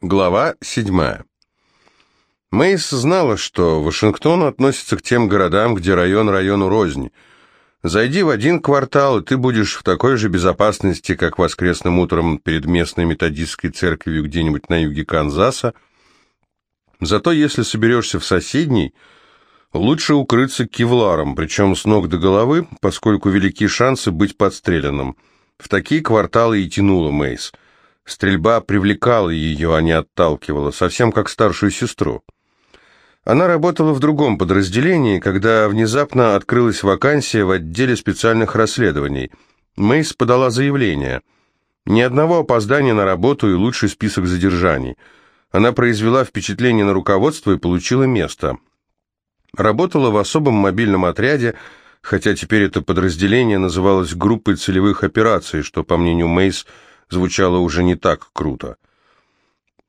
Глава 7. Мэйс знала, что Вашингтон относится к тем городам, где район району рознь. Зайди в один квартал, и ты будешь в такой же безопасности, как воскресным утром перед местной методистской церковью где-нибудь на юге Канзаса. Зато если соберешься в соседний, лучше укрыться кевларом, причем с ног до головы, поскольку велики шансы быть подстреленным. В такие кварталы и тянула Мэйс – Стрельба привлекала ее, а не отталкивала, совсем как старшую сестру. Она работала в другом подразделении, когда внезапно открылась вакансия в отделе специальных расследований. Мэйс подала заявление. Ни одного опоздания на работу и лучший список задержаний. Она произвела впечатление на руководство и получила место. Работала в особом мобильном отряде, хотя теперь это подразделение называлось группой целевых операций, что, по мнению Мэйс, звучало уже не так круто.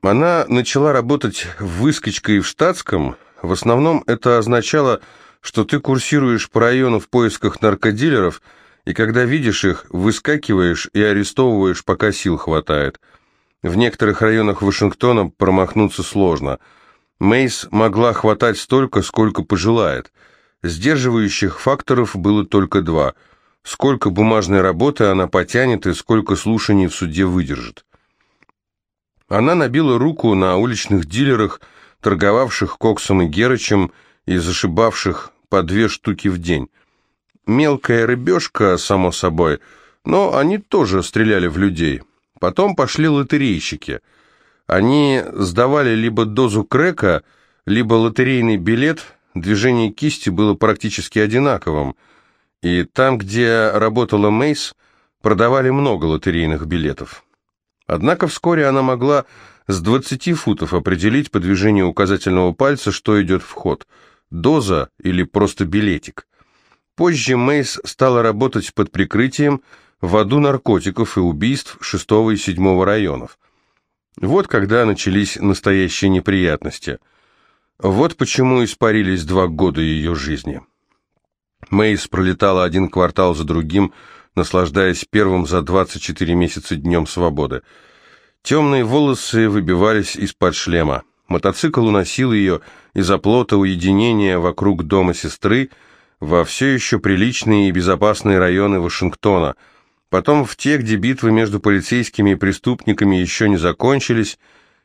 Она начала работать выскочкой и в штатском. В основном это означало, что ты курсируешь по району в поисках наркодилеров, и когда видишь их, выскакиваешь и арестовываешь, пока сил хватает. В некоторых районах Вашингтона промахнуться сложно. Мейс могла хватать столько, сколько пожелает. Сдерживающих факторов было только два – сколько бумажной работы она потянет и сколько слушаний в суде выдержит. Она набила руку на уличных дилерах, торговавших коксом и герычем и зашибавших по две штуки в день. Мелкая рыбешка, само собой, но они тоже стреляли в людей. Потом пошли лотерейщики. Они сдавали либо дозу крека, либо лотерейный билет, движение кисти было практически одинаковым – и там, где работала Мейс, продавали много лотерейных билетов. Однако вскоре она могла с 20 футов определить по движению указательного пальца, что идет в ход – доза или просто билетик. Позже Мейс стала работать под прикрытием в аду наркотиков и убийств 6 и 7 районов. Вот когда начались настоящие неприятности. Вот почему испарились два года ее жизни. Мэйс пролетала один квартал за другим, наслаждаясь первым за 24 месяца днем свободы. Темные волосы выбивались из-под шлема. Мотоцикл уносил ее из оплота уединения вокруг дома сестры во все еще приличные и безопасные районы Вашингтона, потом в те, где битвы между полицейскими и преступниками еще не закончились,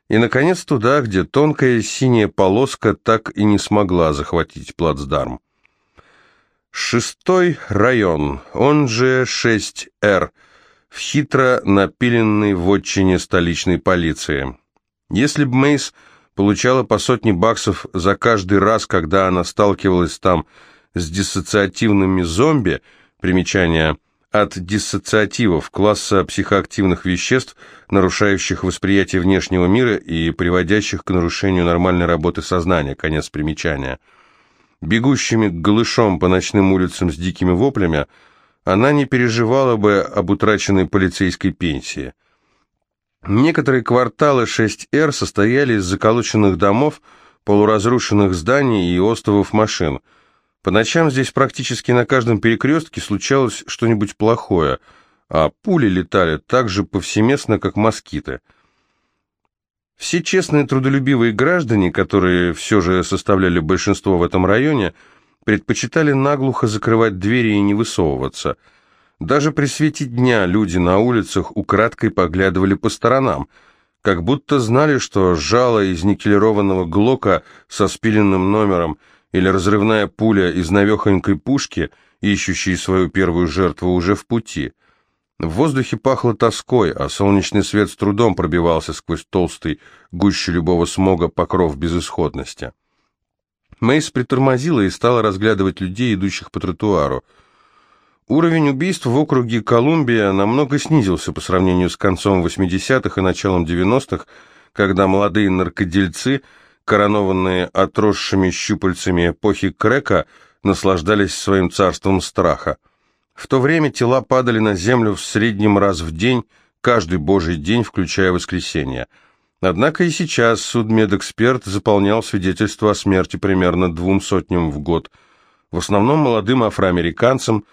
и, наконец, туда, где тонкая синяя полоска так и не смогла захватить плацдарм. Шестой район, он же 6Р, в хитро напиленной вотчине столичной полиции. Если бы Мейс получала по сотне баксов за каждый раз, когда она сталкивалась там с диссоциативными зомби, примечание от диссоциативов, класса психоактивных веществ, нарушающих восприятие внешнего мира и приводящих к нарушению нормальной работы сознания, конец примечания – бегущими голышом по ночным улицам с дикими воплями, она не переживала бы об утраченной полицейской пенсии. Некоторые кварталы 6Р состояли из заколоченных домов, полуразрушенных зданий и островов машин. По ночам здесь практически на каждом перекрестке случалось что-нибудь плохое, а пули летали так же повсеместно, как москиты – все честные трудолюбивые граждане, которые все же составляли большинство в этом районе, предпочитали наглухо закрывать двери и не высовываться. Даже при свете дня люди на улицах украдкой поглядывали по сторонам, как будто знали, что жало из никелированного глока со спиленным номером или разрывная пуля из навехонькой пушки, ищущей свою первую жертву, уже в пути – в воздухе пахло тоской, а солнечный свет с трудом пробивался сквозь толстый, гуще любого смога покров безысходности. Мейс притормозила и стала разглядывать людей, идущих по тротуару. Уровень убийств в округе Колумбия намного снизился по сравнению с концом 80-х и началом 90-х, когда молодые наркодельцы, коронованные отросшими щупальцами эпохи Крека, наслаждались своим царством страха. В то время тела падали на землю в среднем раз в день, каждый божий день, включая воскресенье. Однако и сейчас судмедэксперт заполнял свидетельства о смерти примерно двум сотням в год, в основном молодым афроамериканцам,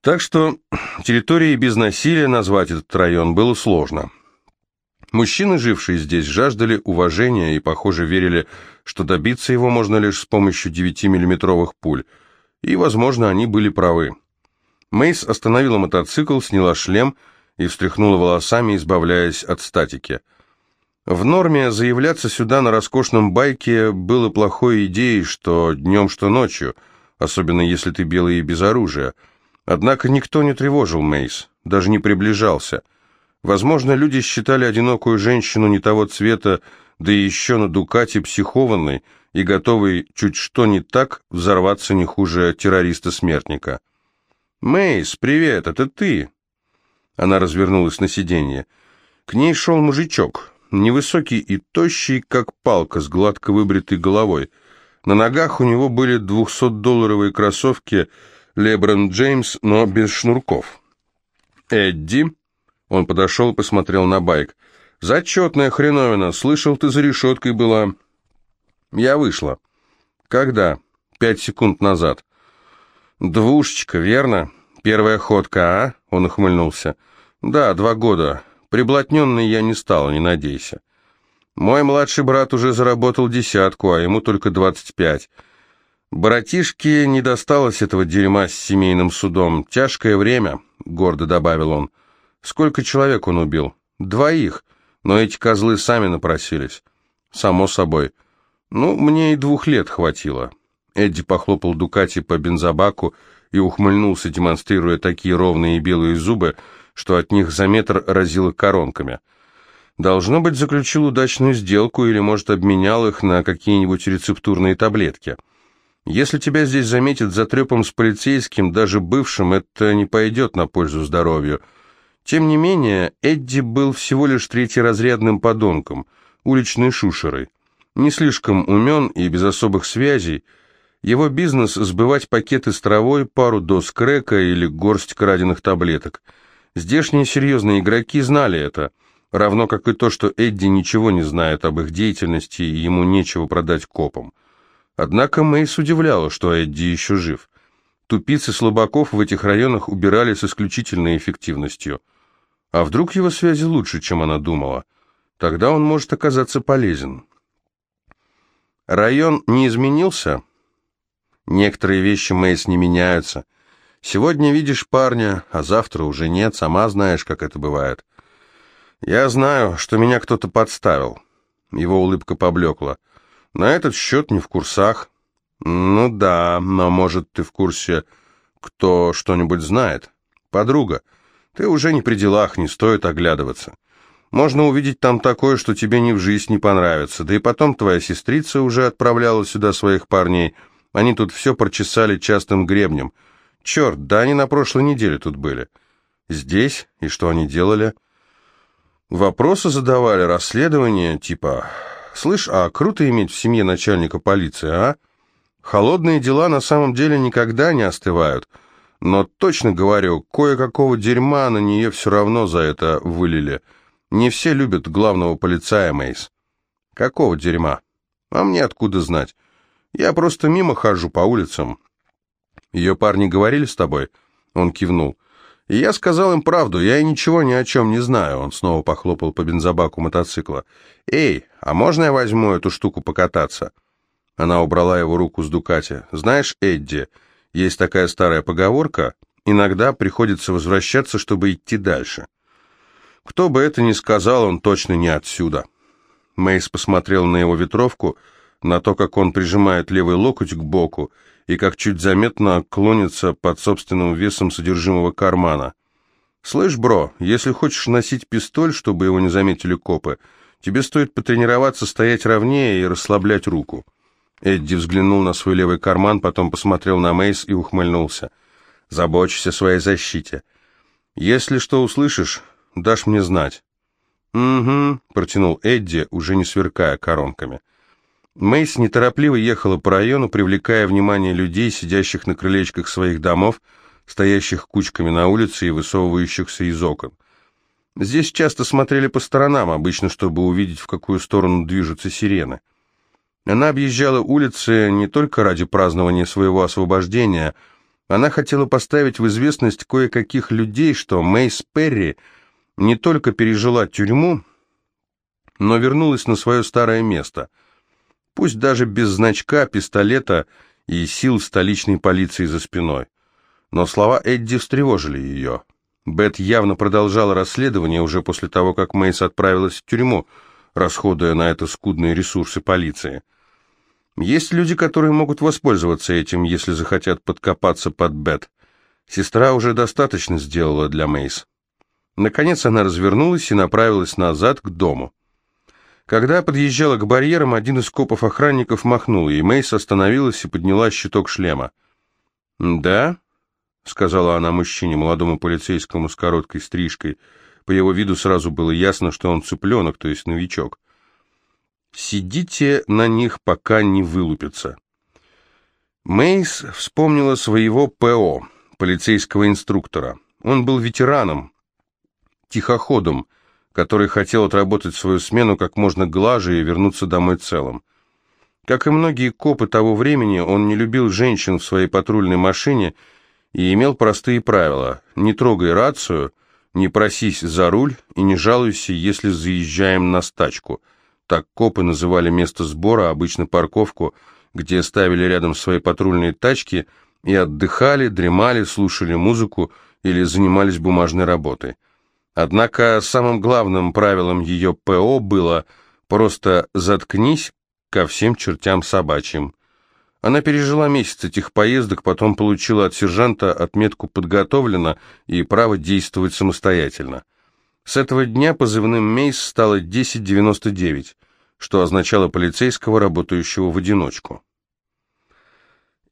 так что территорией без насилия назвать этот район было сложно. Мужчины, жившие здесь, жаждали уважения и, похоже, верили, что добиться его можно лишь с помощью 9-миллиметровых пуль. И, возможно, они были правы. Мейс остановила мотоцикл, сняла шлем и встряхнула волосами, избавляясь от статики. В норме заявляться сюда на роскошном байке было плохой идеей, что днем, что ночью, особенно если ты белый и без оружия. Однако никто не тревожил Мейс, даже не приближался – Возможно, люди считали одинокую женщину не того цвета, да еще на Дукате психованной и готовой чуть что не так взорваться не хуже террориста-смертника. «Мейс, привет, это ты?» Она развернулась на сиденье. К ней шел мужичок, невысокий и тощий, как палка с гладко выбритой головой. На ногах у него были двухсотдолларовые кроссовки Леброн Джеймс, но без шнурков. «Эдди?» Он подошел и посмотрел на байк. «Зачетная хреновина. Слышал, ты за решеткой была». «Я вышла». «Когда?» «Пять секунд назад». «Двушечка, верно? Первая ходка, а?» Он ухмыльнулся. «Да, два года. Приблотненный я не стал, не надейся. Мой младший брат уже заработал десятку, а ему только двадцать пять. Братишке не досталось этого дерьма с семейным судом. Тяжкое время», — гордо добавил он. Сколько человек он убил? Двоих. Но эти козлы сами напросились. Само собой. Ну, мне и двух лет хватило. Эдди похлопал Дукати по бензобаку и ухмыльнулся, демонстрируя такие ровные белые зубы, что от них за метр разило коронками. Должно быть, заключил удачную сделку или, может, обменял их на какие-нибудь рецептурные таблетки. Если тебя здесь заметят за трепом с полицейским, даже бывшим, это не пойдет на пользу здоровью – тем не менее, Эдди был всего лишь третьеразрядным подонком, уличной шушерой. Не слишком умен и без особых связей. Его бизнес – сбывать пакеты с травой, пару доз крека или горсть краденных таблеток. Здешние серьезные игроки знали это, равно как и то, что Эдди ничего не знает об их деятельности и ему нечего продать копам. Однако Мейс удивляла, что Эдди еще жив. Тупицы слабаков в этих районах убирали с исключительной эффективностью – а вдруг его связи лучше, чем она думала? Тогда он может оказаться полезен. Район не изменился? Некоторые вещи, Мэйс, не меняются. Сегодня видишь парня, а завтра уже нет, сама знаешь, как это бывает. Я знаю, что меня кто-то подставил. Его улыбка поблекла. На этот счет не в курсах. Ну да, но может ты в курсе, кто что-нибудь знает? Подруга. Ты уже не при делах, не стоит оглядываться. Можно увидеть там такое, что тебе ни в жизнь не понравится. Да и потом твоя сестрица уже отправляла сюда своих парней. Они тут все прочесали частым гребнем. Черт, да они на прошлой неделе тут были. Здесь? И что они делали? Вопросы задавали, расследования, типа... Слышь, а круто иметь в семье начальника полиции, а? Холодные дела на самом деле никогда не остывают. Но точно говорю, кое-какого дерьма на нее все равно за это вылили. Не все любят главного полицая, Мейс. Какого дерьма? А мне откуда знать? Я просто мимо хожу по улицам. Ее парни говорили с тобой? Он кивнул. И я сказал им правду, я ничего ни о чем не знаю. Он снова похлопал по бензобаку мотоцикла. Эй, а можно я возьму эту штуку покататься? Она убрала его руку с Дукати. Знаешь, Эдди, есть такая старая поговорка, иногда приходится возвращаться, чтобы идти дальше. Кто бы это ни сказал, он точно не отсюда. Мейс посмотрел на его ветровку, на то, как он прижимает левый локоть к боку и как чуть заметно клонится под собственным весом содержимого кармана. «Слышь, бро, если хочешь носить пистоль, чтобы его не заметили копы, тебе стоит потренироваться стоять ровнее и расслаблять руку». Эдди взглянул на свой левый карман, потом посмотрел на Мейс и ухмыльнулся. «Забочься о своей защите. Если что услышишь, дашь мне знать». «Угу», — протянул Эдди, уже не сверкая коронками. Мейс неторопливо ехала по району, привлекая внимание людей, сидящих на крылечках своих домов, стоящих кучками на улице и высовывающихся из окон. Здесь часто смотрели по сторонам, обычно чтобы увидеть, в какую сторону движутся сирены. Она объезжала улицы не только ради празднования своего освобождения, она хотела поставить в известность кое-каких людей, что Мейс Перри не только пережила тюрьму, но вернулась на свое старое место. Пусть даже без значка, пистолета и сил столичной полиции за спиной. Но слова Эдди встревожили ее. Бет явно продолжала расследование уже после того, как Мейс отправилась в тюрьму, расходуя на это скудные ресурсы полиции. Есть люди, которые могут воспользоваться этим, если захотят подкопаться под Бет. Сестра уже достаточно сделала для Мейс. Наконец она развернулась и направилась назад к дому. Когда подъезжала к барьерам, один из копов-охранников махнул, и Мейс остановилась и подняла щиток шлема. «Да?» — сказала она мужчине, молодому полицейскому с короткой стрижкой. По его виду сразу было ясно, что он цыпленок, то есть новичок. «Сидите на них, пока не вылупятся». Мейс вспомнила своего ПО, полицейского инструктора. Он был ветераном, тихоходом, который хотел отработать свою смену как можно глаже и вернуться домой целым. Как и многие копы того времени, он не любил женщин в своей патрульной машине и имел простые правила «не трогай рацию», «не просись за руль» и «не жалуйся, если заезжаем на стачку». Так копы называли место сбора, обычно парковку, где ставили рядом свои патрульные тачки и отдыхали, дремали, слушали музыку или занимались бумажной работой. Однако самым главным правилом ее ПО было просто «заткнись ко всем чертям собачьим». Она пережила месяц этих поездок, потом получила от сержанта отметку «подготовлено» и право действовать самостоятельно. С этого дня позывным Мейс стало 1099, что означало полицейского, работающего в одиночку.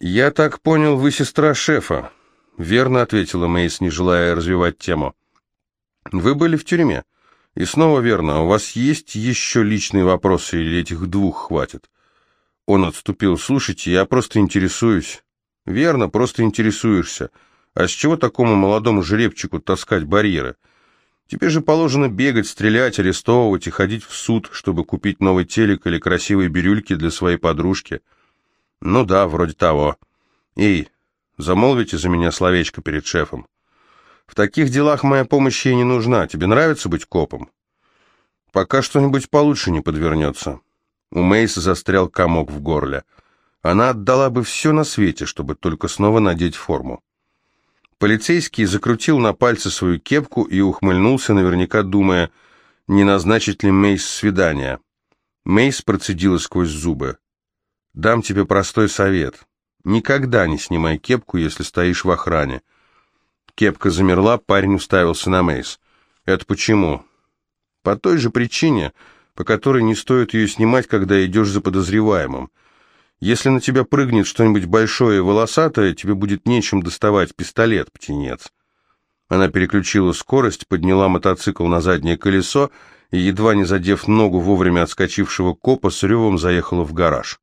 «Я так понял, вы сестра шефа», — верно ответила Мейс, не желая развивать тему. Вы были в тюрьме. И снова верно, у вас есть еще личные вопросы или этих двух хватит? Он отступил. Слушайте, я просто интересуюсь. Верно, просто интересуешься. А с чего такому молодому жеребчику таскать барьеры? Тебе же положено бегать, стрелять, арестовывать и ходить в суд, чтобы купить новый телек или красивые бирюльки для своей подружки. Ну да, вроде того. Эй, замолвите за меня словечко перед шефом. В таких делах моя помощь ей не нужна. Тебе нравится быть копом? Пока что-нибудь получше не подвернется. У Мейс застрял комок в горле. Она отдала бы все на свете, чтобы только снова надеть форму. Полицейский закрутил на пальце свою кепку и ухмыльнулся, наверняка думая, не назначить ли Мейс свидание. Мейс процедила сквозь зубы. «Дам тебе простой совет. Никогда не снимай кепку, если стоишь в охране. Кепка замерла, парень уставился на Мейс. «Это почему?» «По той же причине, по которой не стоит ее снимать, когда идешь за подозреваемым. Если на тебя прыгнет что-нибудь большое и волосатое, тебе будет нечем доставать пистолет, птенец». Она переключила скорость, подняла мотоцикл на заднее колесо и, едва не задев ногу вовремя отскочившего копа, с ревом заехала в гараж.